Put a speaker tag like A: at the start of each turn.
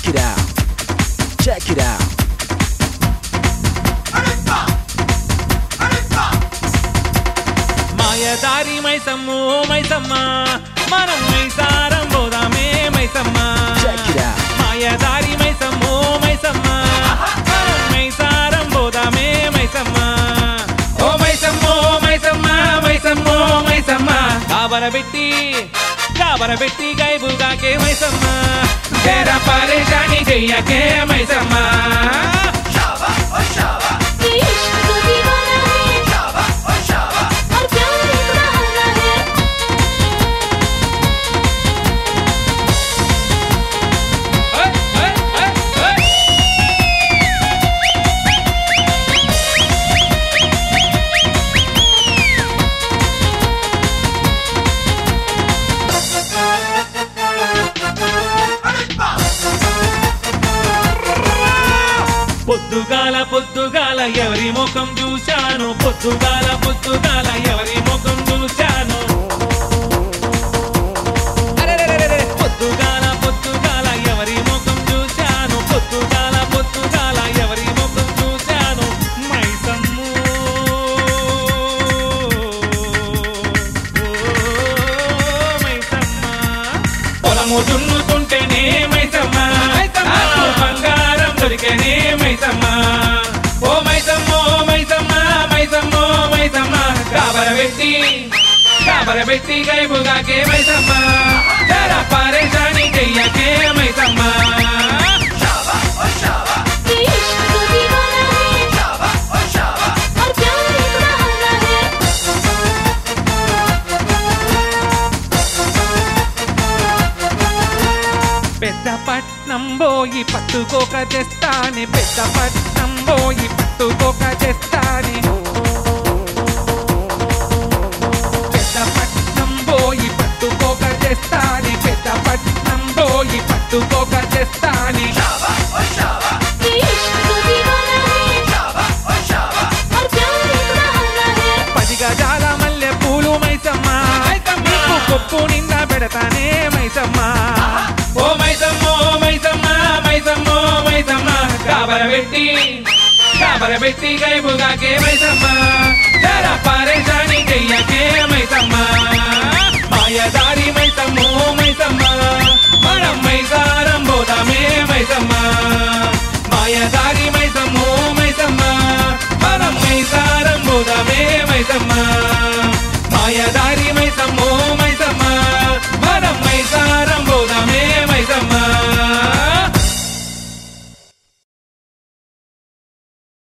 A: Check it out. Check it out.
B: మాయదారి మైసమ్ము మైసమ్మ మనం మైసారం పోదామే Maisamma
A: Check it out.
B: మాయదారి మైసమ్ము మైసమ్మ మనం మైసారం పోదామే మైసమ్మ ఓ మైసమ్మో మైసమ్మ మైసమ్మో మైసమ్మ కాబరబెట్టి కాబరబెట్టి గైబుగాకే మైసమ్మ తేరా
C: quem é
B: quem é mais amar. పొద్దుగాల పొద్దుగాల ఎవరి ముఖం చూశాను? పొద్దుగాల పొద్దుగాల ఎవరి ముఖం చూశాను? పొద్దుగాల పొద్దుగాల ఎవరి ముఖం చూశాను? పొద్దుగాల పొద్దుగాల ఎవరి ముఖం చూశాను? మైసమ్ము ఓ మైసమ్మ పొలము దున్నుతుంటేనే దొరికేనే మైసమ్మ. ఓ మైసమ్మ ఓ మైసమ్మ మైసమ్మ ఓ మైసమ్మ. కాబరబెట్టి కాబరబెట్టి గైబుగాకే మైసమ్మ. పట్నం పట్టుకోక చేస్తానే పెద్ద పట్నం పోయి పట్టుకోక చేస్తానే పెద్ద పట్నం పోయి పట్టుకోక చేస్తానే పెద్ద పట్నం పోయి పట్టుకోక
C: చేస్తానే
B: పది గజాల మల్లె పూలు మైసమ్మా కొప్పు నిండా పెడతానే. కబరబెట్టి కబరబెట్టి గైబుగా కేమైసమ్మా జరా పారేశాని చెయ్య కేమైసమ్మా మాయదారి మైసమ్మో మైసమ్మా మనం మైసారం పోదామే మైసమ్మా మాయదారి మైసమ్మో మైసమ్మా మనం మైసారం పోదామే మైసమ్మా మాయదారి మైసమ్మో మైసమ్మా మనం మైసారం పోదామే